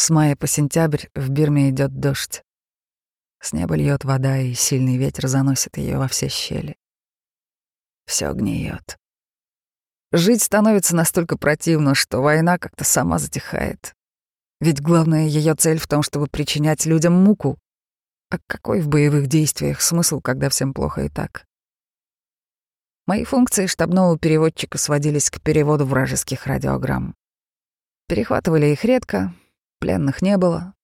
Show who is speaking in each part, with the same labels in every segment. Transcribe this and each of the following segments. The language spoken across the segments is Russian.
Speaker 1: С мая по сентябрь в Бирме идет дождь. С неба льет вода, и сильный ветер заносит ее во все щели. Все гниет. Жить становится настолько противно, что война как-то сама затихает. Ведь главная ее цель в том, чтобы причинять людям муку. А какой в боевых действиях смысл, когда всем плохо и так? Мои функции штабного переводчика сводились к переводу вражеских радиограмм. Перехватывали их редко, Пленных не было.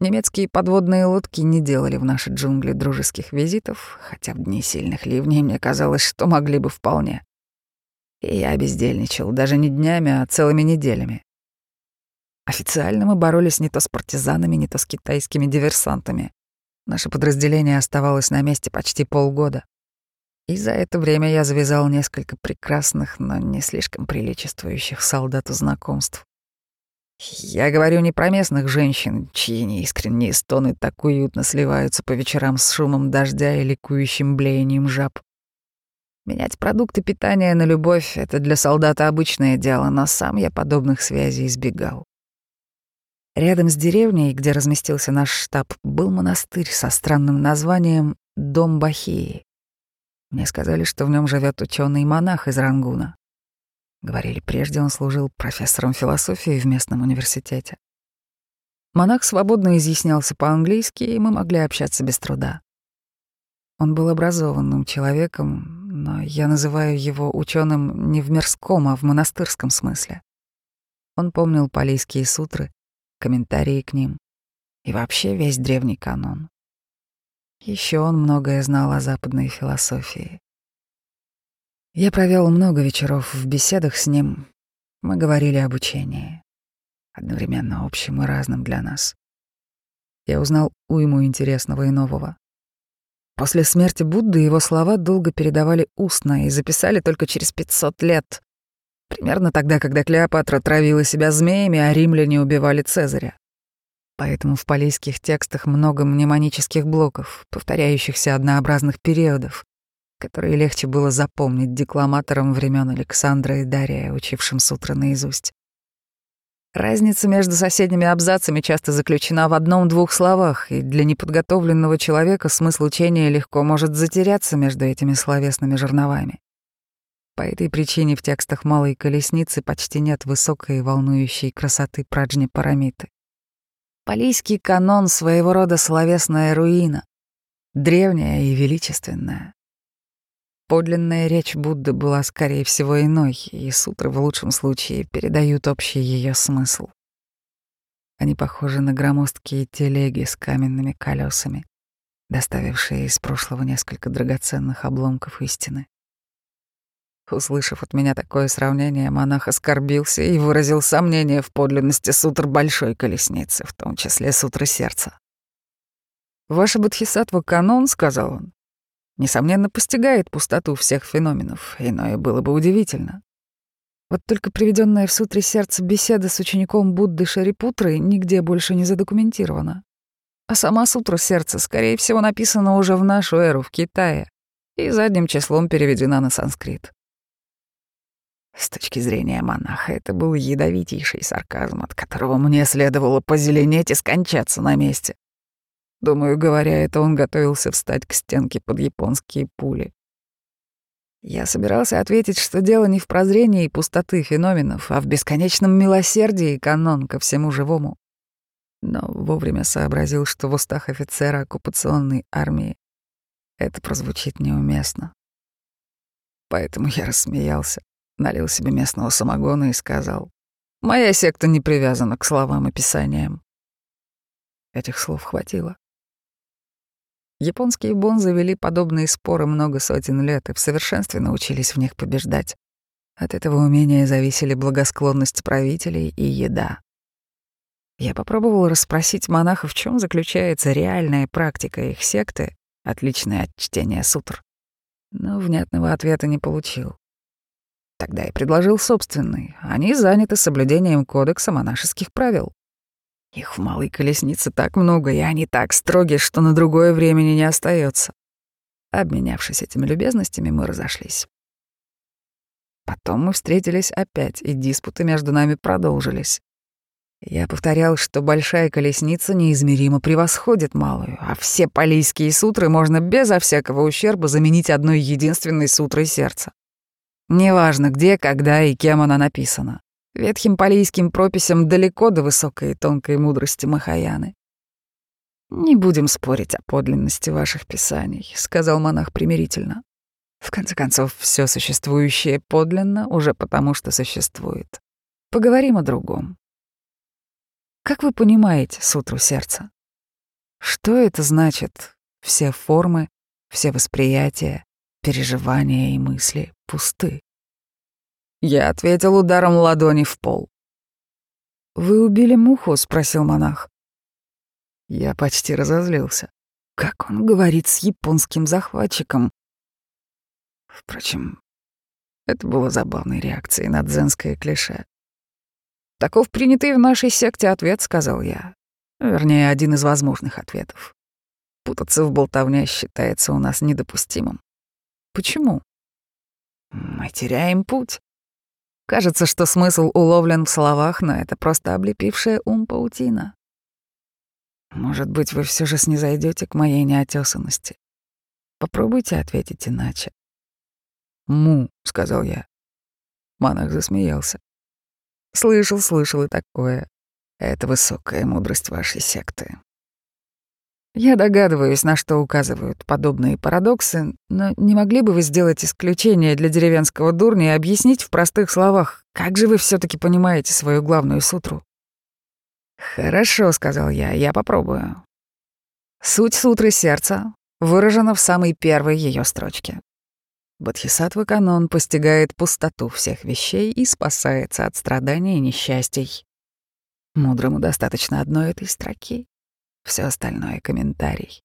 Speaker 1: Немецкие подводные лодки не делали в наши джунгли дружеских визитов, хотя в дни сильных ливней мне казалось, что могли бы вполне. И я бездельничал даже не днями, а целыми неделями. Официально мы боролись не то с партизанами, не то с китайскими диверсантами. Наше подразделение оставалось на месте почти полгода. И за это время я завязал несколько прекрасных, но не слишком приличествующих солдату знакомств. Я говорю не про местных женщин, чьи неискренние стоны так уютно сливаются по вечерам с шумом дождя и ликующим блеянием жаб. Менять продукты питания на любовь — это для солдата обычное дело, но сам я подобных связей избегал. Рядом с деревней, где разместился наш штаб, был монастырь со странным названием «Дом Бахии». Мне сказали, что в нем живет ученый монах из Рангуна. Говорили, прежде он служил профессором философии в местном университете. Монах свободно изъяснялся по-английски, и мы могли общаться без труда. Он был образованным человеком, но я называю его ученым не в мирском, а в монастырском смысле. Он помнил палийские сутры, комментарии к ним и вообще весь древний канон. Еще он многое знал о западной философии. Я провел много вечеров в беседах с ним. Мы говорили об учении, одновременно общем и разном для нас. Я узнал уйму интересного и нового. После смерти Будды его слова долго передавали устно и записали только через 500 лет. Примерно тогда, когда Клеопатра травила себя змеями, а римляне убивали Цезаря. Поэтому в палийских текстах много мнемонических блоков, повторяющихся однообразных периодов, которые легче было запомнить декламаторам времен Александра и Дария, учившим сутры наизусть. Разница между соседними абзацами часто заключена в одном-двух словах, и для неподготовленного человека смысл учения легко может затеряться между этими словесными жерновами. По этой причине в текстах «Малой колесницы» почти нет высокой и волнующей красоты праджни парамиты. Палийский канон — своего рода словесная руина, древняя и величественная. Подлинная речь Будды была, скорее всего, иной, и сутры в лучшем случае передают общий ее смысл. Они похожи на громоздкие телеги с каменными колесами, доставившие из прошлого несколько драгоценных обломков истины. Услышав от меня такое сравнение, монах оскорбился и выразил сомнение в подлинности сутр большой колесницы, в том числе сутры сердца. «Ваша бодхисаттва канон», — сказал он, несомненно, постигает пустоту всех феноменов, иное было бы удивительно. Вот только приведенная в сутре сердце беседа с учеником Будды Шарипутрой нигде больше не задокументирована. А сама сутра сердца, скорее всего, написана уже в нашу эру в Китае и задним числом переведена на санскрит. С точки зрения монаха это был ядовитейший сарказм, от которого мне следовало позеленеть и скончаться на месте. Думаю, говоря это, он готовился встать к стенке под японские пули. Я собирался ответить, что дело не в прозрении и пустоты феноменов, а в бесконечном милосердии канон ко всему живому. Но вовремя сообразил, что в устах офицера оккупационной армии это прозвучит неуместно. Поэтому я рассмеялся, налил себе местного самогона и сказал, «Моя секта не привязана к словам и писаниям». Этих слов хватило. Японские бонзы вели подобные споры много сотен лет и в совершенстве научились в них побеждать. От этого умения зависели благосклонность правителей и еда. Я попробовал расспросить монахов, в чем заключается реальная практика их секты, отличная от чтения сутр. Но внятного ответа не получил. Тогда я предложил собственный. Они заняты соблюдением кодекса монашеских правил. Их в малой колеснице так много, и они так строги, что на другое времени не остается. Обменявшись этими любезностями, мы разошлись. Потом мы встретились опять, и диспуты между нами продолжились. Я повторял, что большая колесница неизмеримо превосходит малую, а все палийские сутры можно безо всякого ущерба заменить одной единственной сутрой сердца. Неважно, где, когда и кем она написана. Ветхим палийским прописям далеко до высокой и тонкой мудрости Махаяны. «Не будем спорить о подлинности ваших писаний», — сказал монах примирительно. «В конце концов, все существующее подлинно уже потому, что существует. Поговорим о другом. Как вы понимаете сутру сердца? Что это значит все формы, все восприятия, переживания и мысли пусты?» Я ответил ударом ладони в пол. «Вы убили муху?» — спросил монах. Я почти разозлился. Как он говорит с японским захватчиком? Впрочем, это было забавной реакцией на дзенское клише. «Таков принятый в нашей секте ответ», — сказал я. Вернее, один из возможных ответов. Путаться в болтовне считается у нас недопустимым. Почему? Мы теряем путь. Кажется, что смысл уловлен в словах, но это просто облепившая ум паутина. Может быть, вы все же снизойдете к моей неотесанности. Попробуйте ответить иначе. «Му», — сказал я. Монах засмеялся. «Слышал, слышал и такое. Это высокая мудрость вашей секты. Я догадываюсь, на что указывают подобные парадоксы, но не могли бы вы сделать исключение для деревенского дурня и объяснить в простых словах, как же вы все таки понимаете свою главную сутру? «Хорошо», — сказал я, — «я попробую». Суть сутры сердца выражена в самой первой ее строчке. Бодхисаттва Канон постигает пустоту всех вещей и спасается от страданий и несчастий. Мудрому достаточно одной этой строки. Все остальное — комментарий.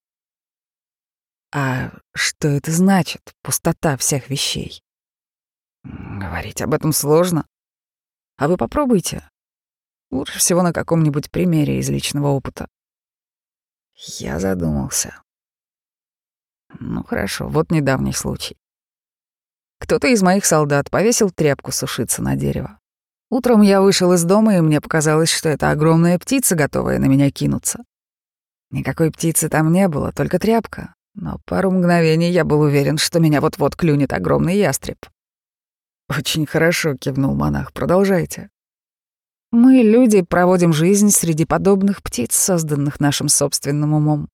Speaker 1: А что это значит, пустота всех вещей? Говорить об этом сложно. А вы попробуйте. Лучше всего на каком-нибудь примере из личного опыта. Я задумался. Ну хорошо, вот недавний случай. Кто-то из моих солдат повесил тряпку сушиться на дерево. Утром я вышел из дома, и мне показалось, что это огромная птица, готовая на меня кинуться. Никакой птицы там не было, только тряпка. Но пару мгновений я был уверен, что меня вот-вот клюнет огромный ястреб. «Очень хорошо», — кивнул монах, — «продолжайте». Мы, люди, проводим жизнь среди подобных птиц, созданных нашим собственным умом.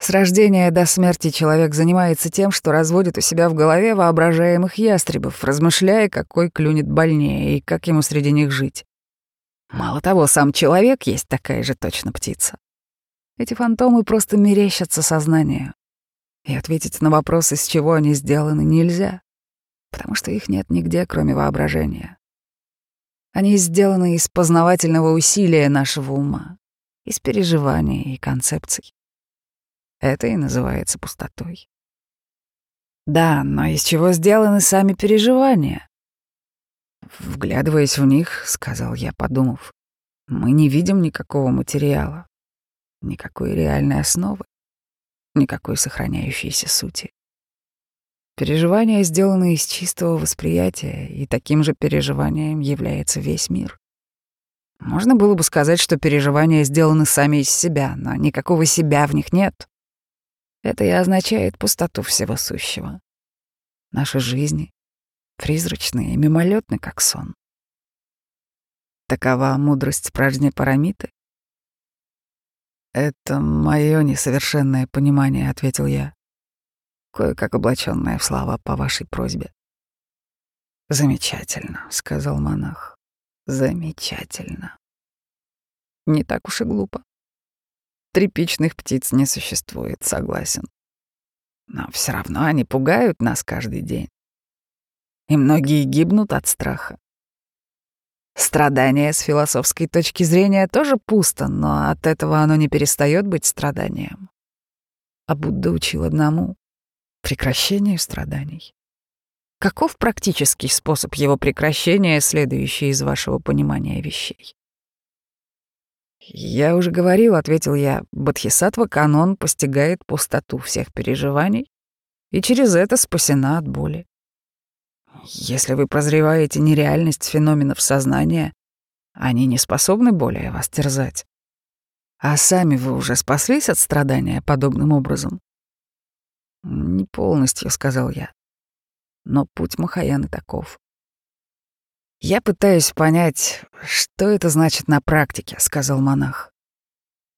Speaker 1: С рождения до смерти человек занимается тем, что разводит у себя в голове воображаемых ястребов, размышляя, какой клюнет больнее и как ему среди них жить. Мало того, сам человек есть такая же точно птица. Эти фантомы просто мерещатся сознанию. И ответить на вопрос, из чего они сделаны, нельзя, потому что их нет нигде, кроме воображения. Они сделаны из познавательного усилия нашего ума, из переживаний и концепций. Это и называется пустотой. Да, но из чего сделаны сами переживания? Вглядываясь в них, сказал я, подумав, мы не видим никакого материала, никакой реальной основы, никакой сохраняющейся сути. Переживания сделаны из чистого восприятия, и таким же переживанием является весь мир. Можно было бы сказать, что переживания сделаны сами из себя, но никакого себя в них нет. Это и означает пустоту всего сущего. Наши жизни призрачные и мимолетны, как сон. Такова мудрость пражни Парамиты. «Это мое несовершенное понимание», — ответил я кое-как облаченная в слова по вашей просьбе. Замечательно, сказал монах. Замечательно. Не так уж и глупо. Трепичных птиц не существует, согласен. Но все равно они пугают нас каждый день. И многие гибнут от страха. Страдание с философской точки зрения тоже пусто, но от этого оно не перестает быть страданием. А Будда учил одному прекращению страданий. Каков практический способ его прекращения, следующий из вашего понимания вещей? «Я уже говорил», — ответил я, — «Бодхисаттва канон постигает пустоту всех переживаний и через это спасена от боли. Если вы прозреваете нереальность феноменов сознания, Они не способны более вас терзать. А сами вы уже спаслись от страдания подобным образом? Не полностью, сказал я. Но путь Махаяны таков. Я пытаюсь понять, что это значит на практике, сказал монах.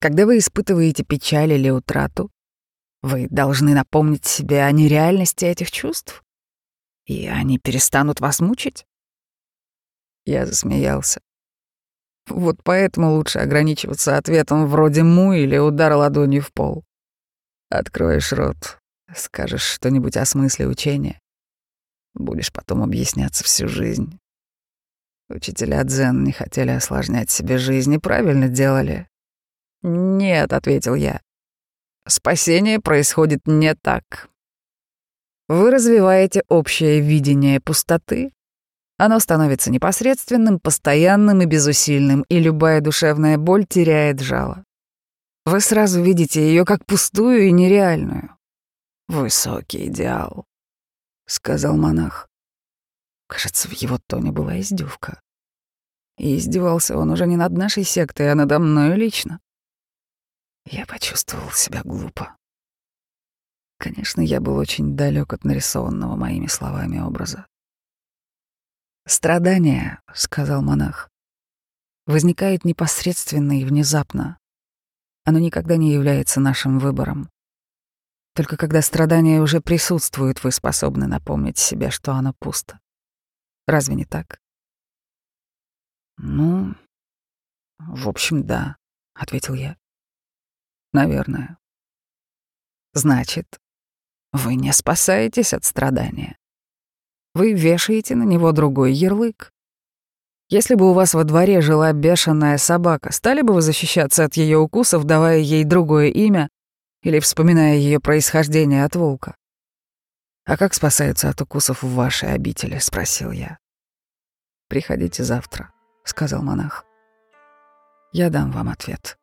Speaker 1: Когда вы испытываете печаль или утрату, вы должны напомнить себе о нереальности этих чувств, и они перестанут вас мучить. Я засмеялся. Вот поэтому лучше ограничиваться ответом вроде «му» или «удар ладонью в пол». Откроешь рот, скажешь что-нибудь о смысле учения. Будешь потом объясняться всю жизнь. Учителя дзен не хотели осложнять себе жизнь и правильно делали. «Нет», — ответил я. «Спасение происходит не так. Вы развиваете общее видение пустоты, оно становится непосредственным, постоянным и безусильным, и любая душевная боль теряет жало. Вы сразу видите ее как пустую и нереальную. «Высокий идеал», — сказал монах. Кажется, в его тоне была издевка. И издевался он уже не над нашей сектой, а надо мною лично. Я почувствовал себя глупо. Конечно, я был очень далек от нарисованного моими словами образа. «Страдание», — сказал монах, — «возникает непосредственно и внезапно. Оно никогда не является нашим выбором. Только когда страдание уже присутствует, вы способны напомнить себе, что оно пусто. Разве не так?» «Ну, в общем, да», — ответил я. «Наверное». «Значит, вы не спасаетесь от страдания. Вы вешаете на него другой ярлык. Если бы у вас во дворе жила бешеная собака, стали бы вы защищаться от ее укусов, давая ей другое имя или вспоминая ее происхождение от волка? «А как спасаются от укусов в вашей обители?» — спросил я. «Приходите завтра», — сказал монах. «Я дам вам ответ».